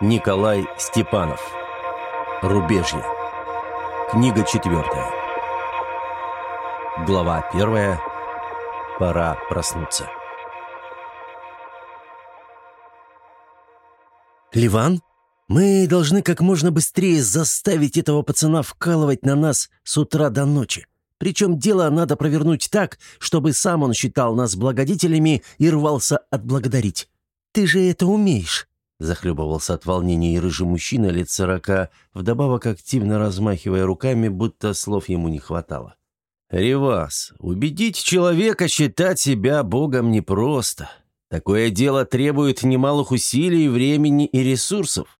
Николай Степанов. Рубежье. Книга четвертая. Глава первая. Пора проснуться. «Ливан, мы должны как можно быстрее заставить этого пацана вкалывать на нас с утра до ночи. Причем дело надо провернуть так, чтобы сам он считал нас благодетелями и рвался отблагодарить. Ты же это умеешь». Захлебывался от волнения рыжий мужчина лет сорока, вдобавок активно размахивая руками, будто слов ему не хватало. «Ревас, убедить человека считать себя Богом непросто. Такое дело требует немалых усилий, времени и ресурсов».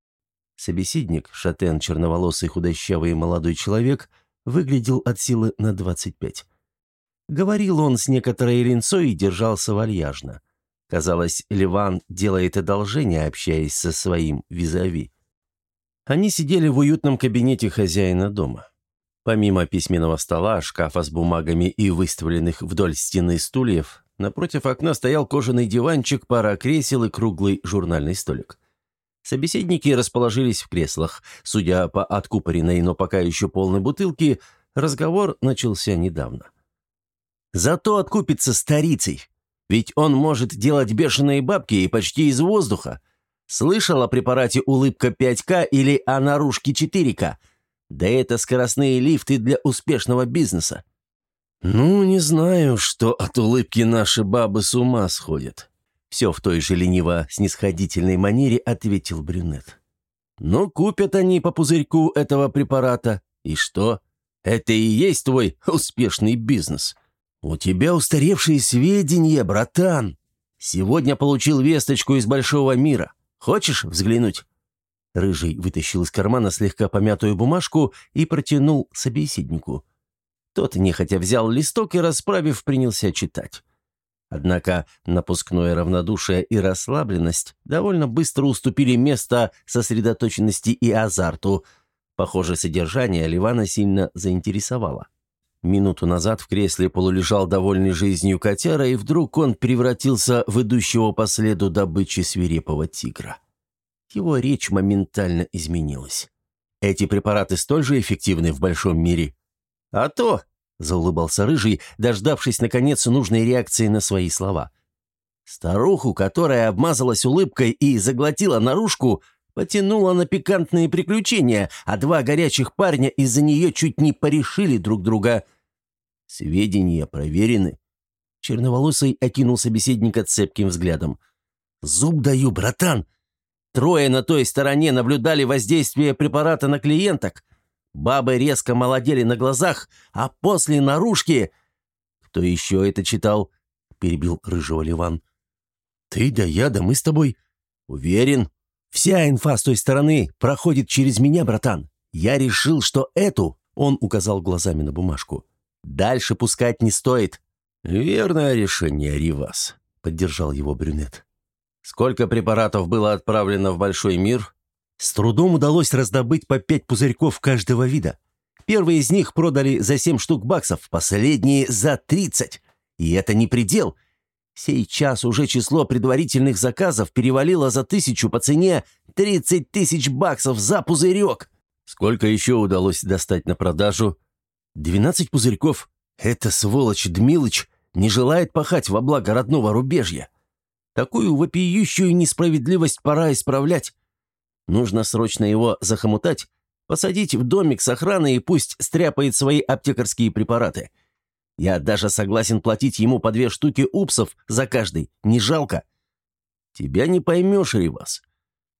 Собеседник, шатен, черноволосый, худощавый молодой человек, выглядел от силы на 25. Говорил он с некоторой линцой и держался вальяжно. Казалось, Ливан делает одолжение, общаясь со своим визави. Они сидели в уютном кабинете хозяина дома. Помимо письменного стола, шкафа с бумагами и выставленных вдоль стены стульев, напротив окна стоял кожаный диванчик, пара кресел и круглый журнальный столик. Собеседники расположились в креслах. Судя по откупоренной, но пока еще полной бутылке, разговор начался недавно. «Зато откупится старицей. Ведь он может делать бешеные бабки и почти из воздуха. Слышал о препарате «Улыбка 5К» или о наружке 4К?» Да это скоростные лифты для успешного бизнеса. Ну, не знаю, что от улыбки наши бабы с ума сходят. Все в той же лениво-снисходительной манере ответил брюнет. Ну, купят они по пузырьку этого препарата. И что? Это и есть твой успешный бизнес. У тебя устаревшие сведения, братан. Сегодня получил весточку из большого мира. Хочешь взглянуть? Рыжий вытащил из кармана слегка помятую бумажку и протянул собеседнику. Тот нехотя взял листок и, расправив, принялся читать. Однако напускное равнодушие и расслабленность довольно быстро уступили место сосредоточенности и азарту. Похоже, содержание Ливана сильно заинтересовало. Минуту назад в кресле полулежал довольный жизнью котяра, и вдруг он превратился в идущего по следу добычи свирепого тигра. Его речь моментально изменилась. «Эти препараты столь же эффективны в большом мире?» «А то!» — заулыбался Рыжий, дождавшись, наконец, нужной реакции на свои слова. Старуху, которая обмазалась улыбкой и заглотила наружку, потянула на пикантные приключения, а два горячих парня из-за нее чуть не порешили друг друга. Сведения проверены. Черноволосый окинул собеседника цепким взглядом. «Зуб даю, братан! Трое на той стороне наблюдали воздействие препарата на клиенток. Бабы резко молодели на глазах, а после наружки... «Кто еще это читал?» — перебил рыжего Ливан. «Ты да я, да мы с тобой». «Уверен. Вся инфа с той стороны проходит через меня, братан. Я решил, что эту...» — он указал глазами на бумажку. «Дальше пускать не стоит». «Верное решение, Ривас», — поддержал его брюнет. Сколько препаратов было отправлено в большой мир? С трудом удалось раздобыть по пять пузырьков каждого вида. Первые из них продали за семь штук баксов, последние за тридцать. И это не предел. Сейчас уже число предварительных заказов перевалило за тысячу по цене тридцать тысяч баксов за пузырек. Сколько еще удалось достать на продажу? Двенадцать пузырьков. Эта сволочь Дмилыч не желает пахать во благо родного рубежья. Такую вопиющую несправедливость пора исправлять. Нужно срочно его захомутать, посадить в домик с охраной и пусть стряпает свои аптекарские препараты. Я даже согласен платить ему по две штуки упсов за каждый, не жалко. Тебя не поймешь, Ривас.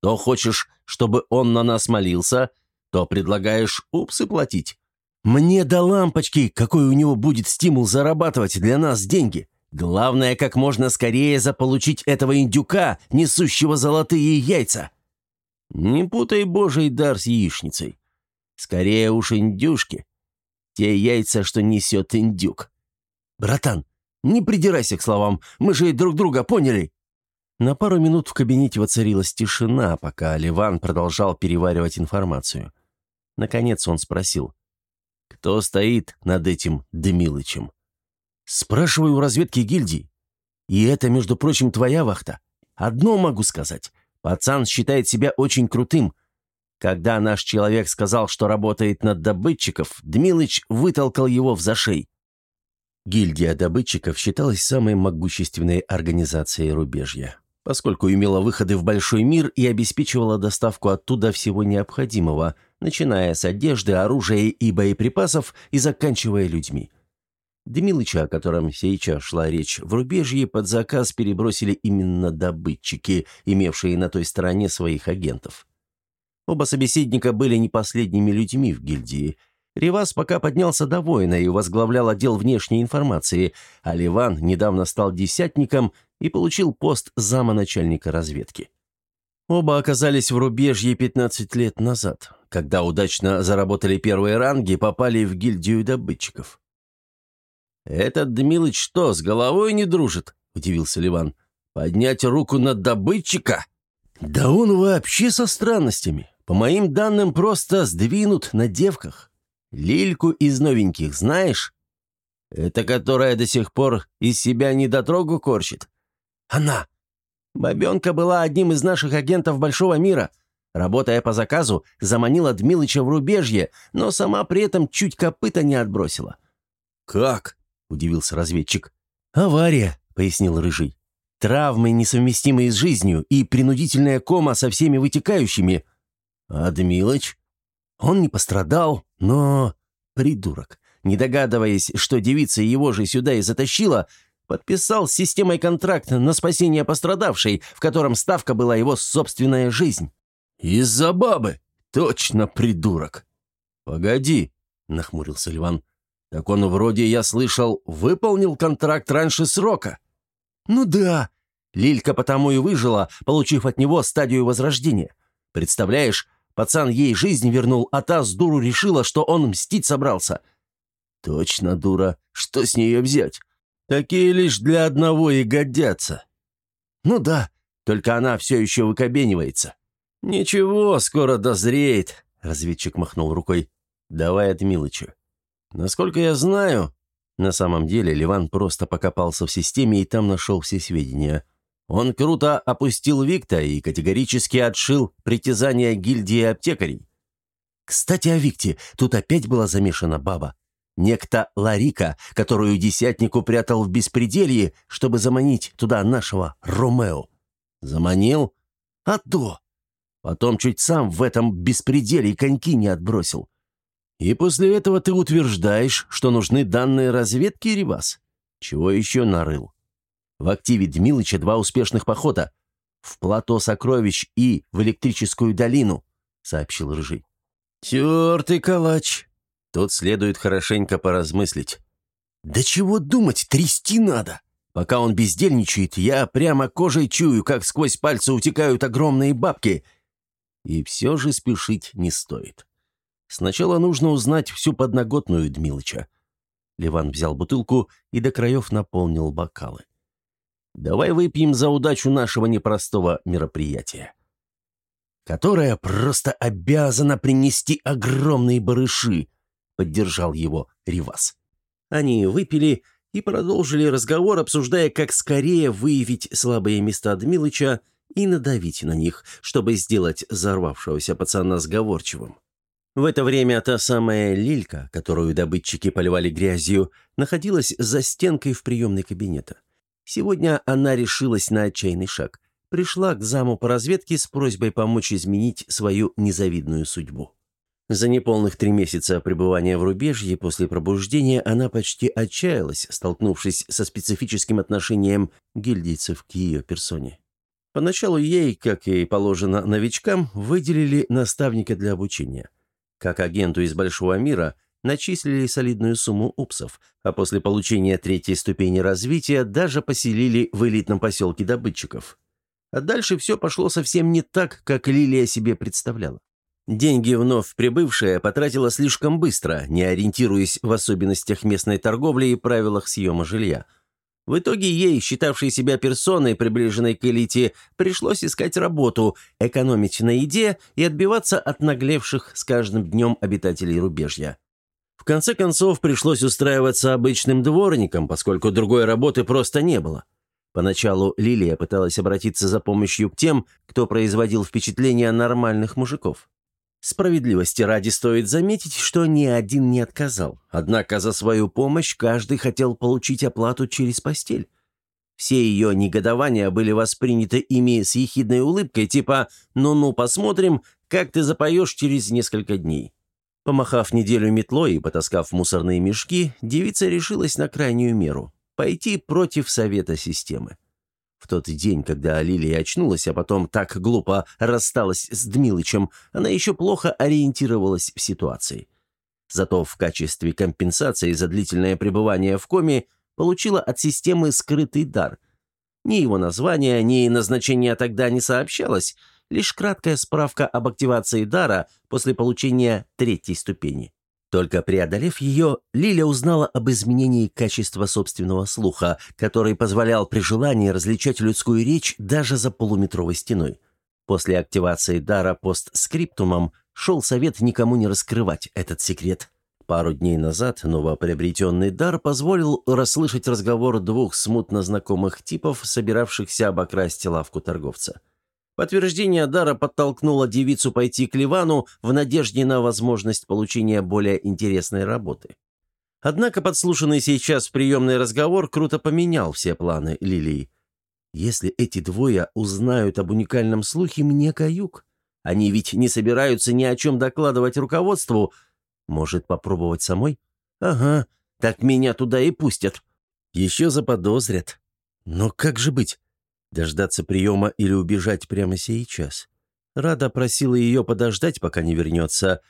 То хочешь, чтобы он на нас молился, то предлагаешь упсы платить. Мне до лампочки, какой у него будет стимул зарабатывать для нас деньги. Главное, как можно скорее заполучить этого индюка, несущего золотые яйца. Не путай божий дар с яичницей. Скорее уж индюшки. Те яйца, что несет индюк. Братан, не придирайся к словам, мы же друг друга поняли. На пару минут в кабинете воцарилась тишина, пока Ливан продолжал переваривать информацию. Наконец он спросил, кто стоит над этим Демилычем? Спрашиваю у разведки гильдии. И это, между прочим, твоя вахта. Одно могу сказать. Пацан считает себя очень крутым. Когда наш человек сказал, что работает над добытчиков, Дмилыч вытолкал его в зашей. Гильдия добытчиков считалась самой могущественной организацией рубежья, поскольку имела выходы в большой мир и обеспечивала доставку оттуда всего необходимого, начиная с одежды, оружия и боеприпасов и заканчивая людьми. Дмилыча, о котором сейчас шла речь, в рубежье под заказ перебросили именно добытчики, имевшие на той стороне своих агентов. Оба собеседника были не последними людьми в гильдии – Ривас пока поднялся до воина и возглавлял отдел внешней информации, а Ливан недавно стал десятником и получил пост зама начальника разведки. Оба оказались в рубежье 15 лет назад, когда удачно заработали первые ранги, попали в гильдию добытчиков. «Этот Дмилыч что, с головой не дружит?» – удивился Ливан. «Поднять руку на добытчика?» «Да он вообще со странностями. По моим данным, просто сдвинут на девках. Лильку из новеньких знаешь? Это которая до сих пор из себя недотрогу корчит? Она. Бабенка была одним из наших агентов Большого мира. Работая по заказу, заманила Дмилыча в рубежье, но сама при этом чуть копыта не отбросила. «Как?» – удивился разведчик. «Авария», – пояснил Рыжий. «Травмы, несовместимые с жизнью, и принудительная кома со всеми вытекающими». «А Дмилыч?» Он не пострадал, но... Придурок. Не догадываясь, что девица его же сюда и затащила, подписал с системой контракт на спасение пострадавшей, в котором ставка была его собственная жизнь. «Из-за бабы! Точно придурок!» «Погоди», — нахмурился Ливан. «Так он вроде, я слышал, выполнил контракт раньше срока». «Ну да. Лилька потому и выжила, получив от него стадию возрождения. Представляешь, Пацан ей жизнь вернул, а та с дуру решила, что он мстить собрался. Точно дура. Что с нее взять? Такие лишь для одного и годятся. Ну да, только она все еще выкобенивается. Ничего, скоро дозреет, разведчик махнул рукой. Давай от Милычу. Насколько я знаю, на самом деле Ливан просто покопался в системе и там нашел все сведения. Он круто опустил Викта и категорически отшил притязания гильдии аптекарей. Кстати, о Викте. Тут опять была замешана баба. Некто Ларика, которую десятнику прятал в беспределье, чтобы заманить туда нашего Ромео. Заманил? А то! Потом чуть сам в этом беспределье коньки не отбросил. И после этого ты утверждаешь, что нужны данные разведки, Ривас? Чего еще нарыл? В активе Дмилыча два успешных похода. В плато сокровищ и в электрическую долину», — сообщил Рыжий. «Тертый калач. Тут следует хорошенько поразмыслить. Да чего думать, трясти надо. Пока он бездельничает, я прямо кожей чую, как сквозь пальцы утекают огромные бабки. И все же спешить не стоит. Сначала нужно узнать всю подноготную Дмилыча». Ливан взял бутылку и до краев наполнил бокалы. Давай выпьем за удачу нашего непростого мероприятия, которое просто обязано принести огромные барыши, поддержал его Ривас. Они выпили и продолжили разговор, обсуждая, как скорее выявить слабые места Дмилыча и надавить на них, чтобы сделать взорвавшегося пацана сговорчивым. В это время та самая Лилька, которую добытчики поливали грязью, находилась за стенкой в приемной кабинета. Сегодня она решилась на отчаянный шаг. Пришла к заму по разведке с просьбой помочь изменить свою незавидную судьбу. За неполных три месяца пребывания в рубежье после пробуждения она почти отчаялась, столкнувшись со специфическим отношением гильдийцев к ее персоне. Поначалу ей, как и положено новичкам, выделили наставника для обучения. Как агенту из большого мира, начислили солидную сумму упсов, а после получения третьей ступени развития даже поселили в элитном поселке добытчиков. А дальше все пошло совсем не так, как Лилия себе представляла. Деньги вновь прибывшая потратила слишком быстро, не ориентируясь в особенностях местной торговли и правилах съема жилья. В итоге ей, считавшей себя персоной, приближенной к элите, пришлось искать работу, экономить на еде и отбиваться от наглевших с каждым днем обитателей рубежья. В конце концов, пришлось устраиваться обычным дворником, поскольку другой работы просто не было. Поначалу Лилия пыталась обратиться за помощью к тем, кто производил впечатление нормальных мужиков. Справедливости ради стоит заметить, что ни один не отказал. Однако за свою помощь каждый хотел получить оплату через постель. Все ее негодования были восприняты ими с ехидной улыбкой, типа «ну-ну, посмотрим, как ты запоешь через несколько дней». Помахав неделю метлой и потаскав мусорные мешки, девица решилась на крайнюю меру – пойти против совета системы. В тот день, когда Лилия очнулась, а потом так глупо рассталась с Дмилычем, она еще плохо ориентировалась в ситуации. Зато в качестве компенсации за длительное пребывание в коме получила от системы скрытый дар. Ни его название, ни назначение тогда не сообщалось, лишь краткая справка об активации дара после получения третьей ступени. Только преодолев ее, Лиля узнала об изменении качества собственного слуха, который позволял при желании различать людскую речь даже за полуметровой стеной. После активации дара постскриптумом шел совет никому не раскрывать этот секрет. Пару дней назад новоприобретенный дар позволил расслышать разговор двух смутно знакомых типов, собиравшихся обокрасть лавку торговца. Подтверждение дара подтолкнуло девицу пойти к Ливану в надежде на возможность получения более интересной работы. Однако подслушанный сейчас приемный разговор круто поменял все планы Лилии. Если эти двое узнают об уникальном слухе, мне каюк. Они ведь не собираются ни о чем докладывать руководству. Может, попробовать самой? Ага, так меня туда и пустят. Еще заподозрят. Но как же быть? Дождаться приема или убежать прямо сейчас. Рада просила ее подождать, пока не вернется.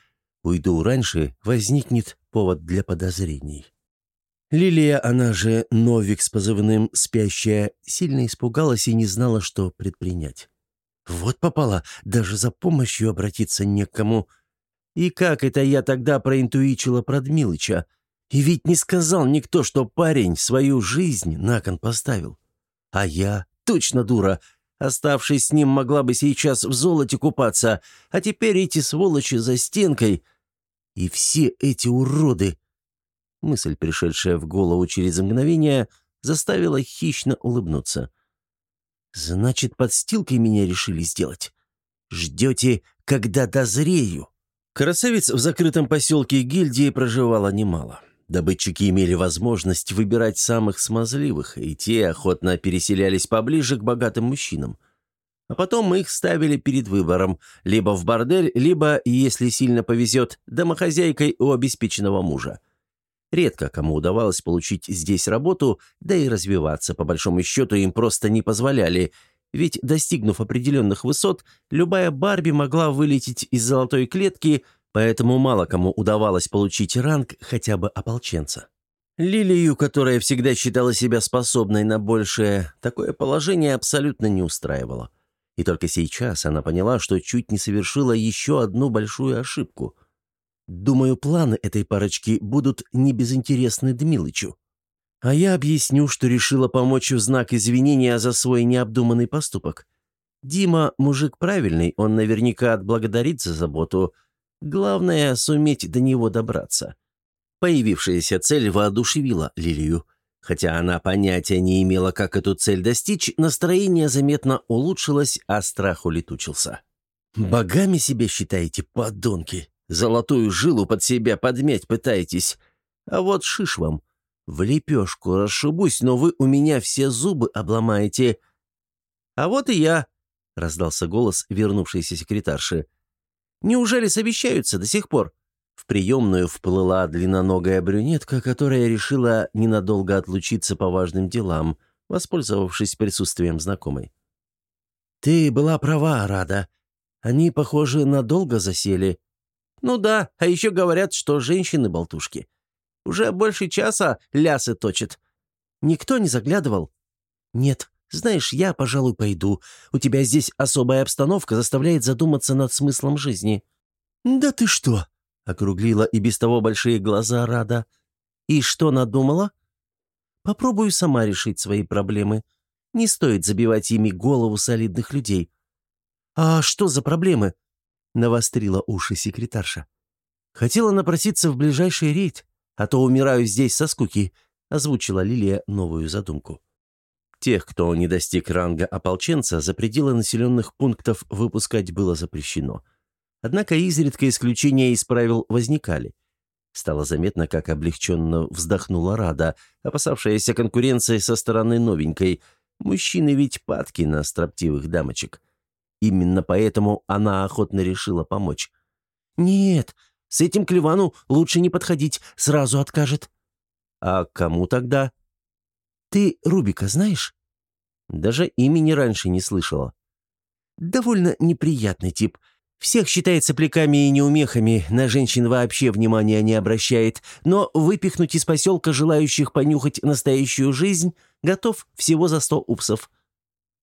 Уйду раньше, возникнет повод для подозрений. Лилия, она же Новик с позывным «Спящая», сильно испугалась и не знала, что предпринять. Вот попала, даже за помощью обратиться некому. И как это я тогда проинтуичила про Дмилыча? И ведь не сказал никто, что парень свою жизнь на кон поставил. А я точно дура. Оставшись с ним, могла бы сейчас в золоте купаться, а теперь эти сволочи за стенкой. И все эти уроды... Мысль, пришедшая в голову через мгновение, заставила хищно улыбнуться. «Значит, подстилкой меня решили сделать? Ждете, когда дозрею?» Красавиц в закрытом поселке гильдии проживало немало. Добытчики имели возможность выбирать самых смазливых, и те охотно переселялись поближе к богатым мужчинам. А потом их ставили перед выбором – либо в бордель, либо, если сильно повезет, домохозяйкой у обеспеченного мужа. Редко кому удавалось получить здесь работу, да и развиваться, по большому счету, им просто не позволяли, ведь, достигнув определенных высот, любая Барби могла вылететь из золотой клетки – поэтому мало кому удавалось получить ранг хотя бы ополченца. Лилию, которая всегда считала себя способной на большее, такое положение абсолютно не устраивало. И только сейчас она поняла, что чуть не совершила еще одну большую ошибку. Думаю, планы этой парочки будут не безинтересны Дмилычу. А я объясню, что решила помочь в знак извинения за свой необдуманный поступок. Дима мужик правильный, он наверняка отблагодарит за заботу, Главное — суметь до него добраться. Появившаяся цель воодушевила Лилию. Хотя она понятия не имела, как эту цель достичь, настроение заметно улучшилось, а страх улетучился. «Богами себя считаете, подонки? Золотую жилу под себя подмять пытаетесь? А вот шиш вам. В лепешку расшибусь, но вы у меня все зубы обломаете». «А вот и я», — раздался голос вернувшейся секретарши. Неужели совещаются до сих пор?» В приемную вплыла длинноногая брюнетка, которая решила ненадолго отлучиться по важным делам, воспользовавшись присутствием знакомой. «Ты была права, Рада. Они, похоже, надолго засели». «Ну да, а еще говорят, что женщины-болтушки. Уже больше часа лясы точат. Никто не заглядывал?» «Нет, знаешь, я, пожалуй, пойду. У тебя здесь особая обстановка заставляет задуматься над смыслом жизни». «Да ты что?» — округлила и без того большие глаза Рада. «И что надумала?» «Попробую сама решить свои проблемы. Не стоит забивать ими голову солидных людей». «А что за проблемы?» — навострила уши секретарша. «Хотела напроситься в ближайший рейд, а то умираю здесь со скуки», — озвучила Лилия новую задумку. Тех, кто не достиг ранга ополченца, за пределы населенных пунктов выпускать было запрещено. Однако изредка исключения из правил возникали. Стало заметно, как облегченно вздохнула Рада, опасавшаяся конкуренции со стороны новенькой. Мужчины ведь падки на строптивых дамочек. Именно поэтому она охотно решила помочь. «Нет, с этим к Ливану лучше не подходить, сразу откажет». «А кому тогда?» «Ты Рубика знаешь?» Даже имени раньше не слышала. «Довольно неприятный тип. Всех считает сопляками и неумехами, на женщин вообще внимания не обращает, но выпихнуть из поселка желающих понюхать настоящую жизнь готов всего за сто упсов.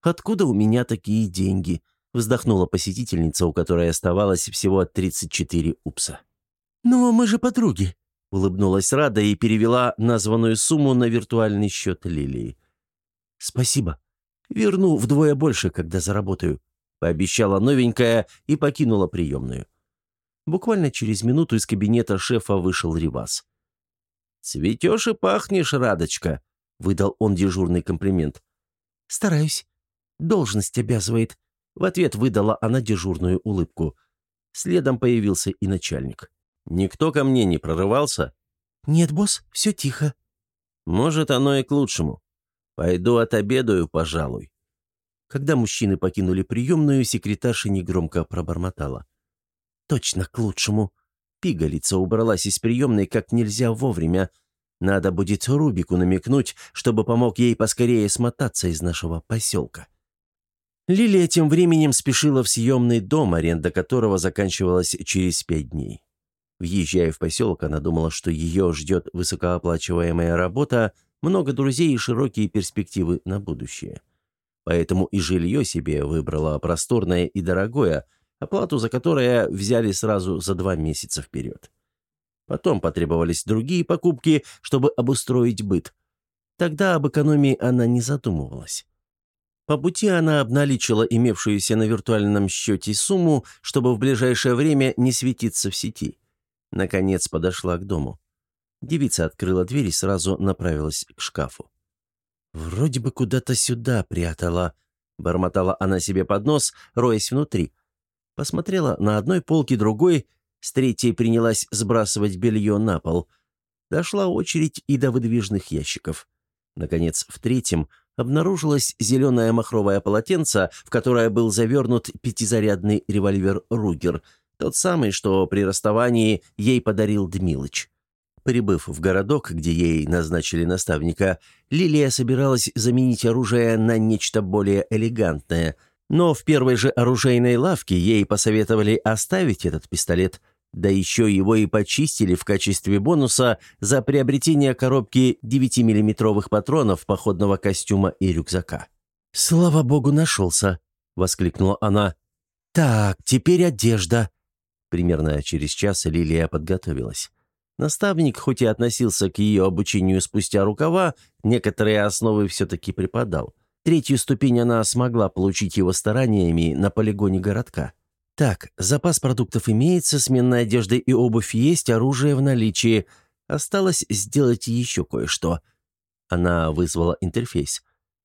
«Откуда у меня такие деньги?» — вздохнула посетительница, у которой оставалось всего 34 упса. «Ну, мы же подруги», — улыбнулась Рада и перевела названную сумму на виртуальный счет Лилии. «Спасибо. Верну вдвое больше, когда заработаю», пообещала новенькая и покинула приемную. Буквально через минуту из кабинета шефа вышел Ривас. «Цветешь и пахнешь, Радочка», — выдал он дежурный комплимент. «Стараюсь. Должность обязывает». В ответ выдала она дежурную улыбку. Следом появился и начальник. «Никто ко мне не прорывался?» «Нет, босс, все тихо». «Может, оно и к лучшему. Пойду отобедаю, пожалуй». Когда мужчины покинули приемную, секретарша негромко пробормотала. «Точно к лучшему. Пигалица убралась из приемной как нельзя вовремя. Надо будет Рубику намекнуть, чтобы помог ей поскорее смотаться из нашего поселка». Лилия тем временем спешила в съемный дом, аренда которого заканчивалась через пять дней. Въезжая в поселок, она думала, что ее ждет высокооплачиваемая работа, много друзей и широкие перспективы на будущее поэтому и жилье себе выбрала просторное и дорогое, оплату за которое взяли сразу за два месяца вперед. Потом потребовались другие покупки, чтобы обустроить быт. Тогда об экономии она не задумывалась. По пути она обналичила имевшуюся на виртуальном счете сумму, чтобы в ближайшее время не светиться в сети. Наконец подошла к дому. Девица открыла дверь и сразу направилась к шкафу. «Вроде бы куда-то сюда прятала», — бормотала она себе под нос, роясь внутри. Посмотрела на одной полке другой, с третьей принялась сбрасывать белье на пол. Дошла очередь и до выдвижных ящиков. Наконец, в третьем обнаружилось зеленое махровое полотенце, в которое был завернут пятизарядный револьвер «Ругер», тот самый, что при расставании ей подарил Дмилыч. Прибыв в городок, где ей назначили наставника, Лилия собиралась заменить оружие на нечто более элегантное, но в первой же оружейной лавке ей посоветовали оставить этот пистолет, да еще его и почистили в качестве бонуса за приобретение коробки 9-миллиметровых патронов походного костюма и рюкзака. «Слава богу, нашелся!» — воскликнула она. «Так, теперь одежда». Примерно через час Лилия подготовилась. Наставник, хоть и относился к ее обучению спустя рукава, некоторые основы все-таки преподал. Третью ступень она смогла получить его стараниями на полигоне городка. Так, запас продуктов имеется, сменная одежда и обувь есть, оружие в наличии. Осталось сделать еще кое-что. Она вызвала интерфейс.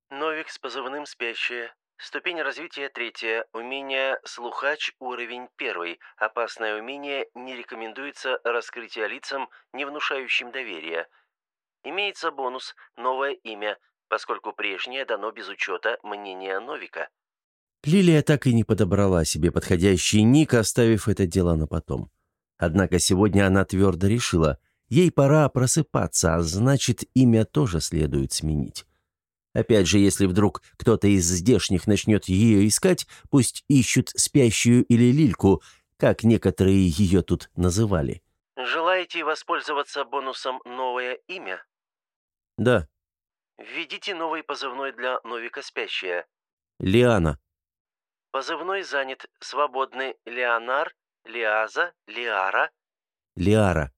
«Новик с позывным «Спящая». Ступень развития третья. Умение «Слухач» уровень первый. Опасное умение не рекомендуется раскрытие лицам, не внушающим доверия. Имеется бонус «Новое имя», поскольку прежнее дано без учета мнения Новика. Лилия так и не подобрала себе подходящий ник, оставив это дело на потом. Однако сегодня она твердо решила, ей пора просыпаться, а значит, имя тоже следует сменить. Опять же, если вдруг кто-то из здешних начнет ее искать, пусть ищут спящую или лильку, как некоторые ее тут называли. Желаете воспользоваться бонусом «Новое имя»? Да. Введите новый позывной для Новика Спящая. Лиана. Позывной занят. Свободны Леонар, Лиаза, Лиара. Лиара.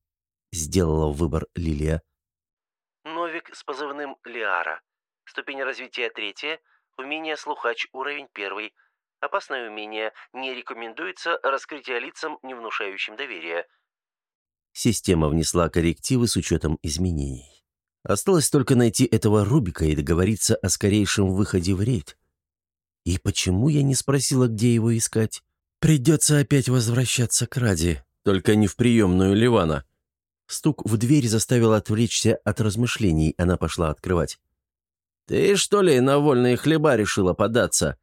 Сделала выбор Лилия. Новик с позывным Лиара. Ступень развития третья. Умение слухач уровень первый. Опасное умение. Не рекомендуется раскрытие лицам, не внушающим доверия. Система внесла коррективы с учетом изменений. Осталось только найти этого Рубика и договориться о скорейшем выходе в рейд. И почему я не спросила, где его искать? Придется опять возвращаться к Раде, только не в приемную Ливана. Стук в дверь заставил отвлечься от размышлений, она пошла открывать. «Ты, что ли, на вольные хлеба решила податься?»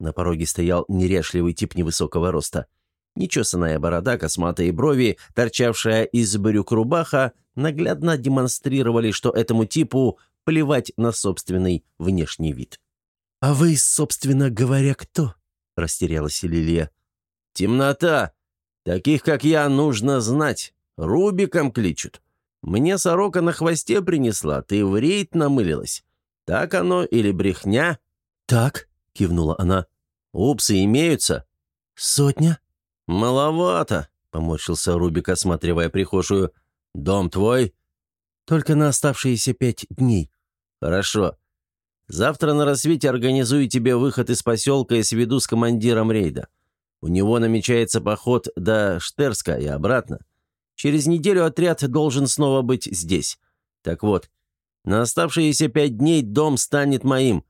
На пороге стоял неряшливый тип невысокого роста. Нечесанная борода, косматые брови, торчавшая из брюк рубаха, наглядно демонстрировали, что этому типу плевать на собственный внешний вид. «А вы, собственно говоря, кто?» – растерялась Лилия. «Темнота. Таких, как я, нужно знать. Рубиком кличут. Мне сорока на хвосте принесла, ты в рейд намылилась. Так оно или брехня?» «Так», — кивнула она. «Упсы имеются?» «Сотня?» «Маловато», — поморщился Рубик, осматривая прихожую. «Дом твой?» «Только на оставшиеся пять дней». «Хорошо. Завтра на рассвете организую тебе выход из поселка и сведу с командиром рейда. У него намечается поход до Штерска и обратно. Через неделю отряд должен снова быть здесь. Так вот, на оставшиеся пять дней дом станет моим.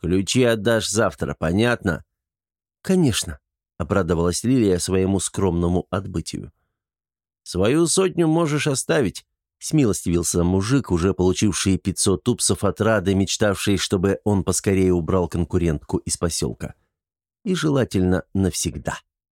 Ключи отдашь завтра, понятно?» «Конечно», — обрадовалась Лилия своему скромному отбытию. «Свою сотню можешь оставить», — смилостивился мужик, уже получивший пятьсот тупсов от Рады, мечтавший, чтобы он поскорее убрал конкурентку из поселка. И желательно навсегда.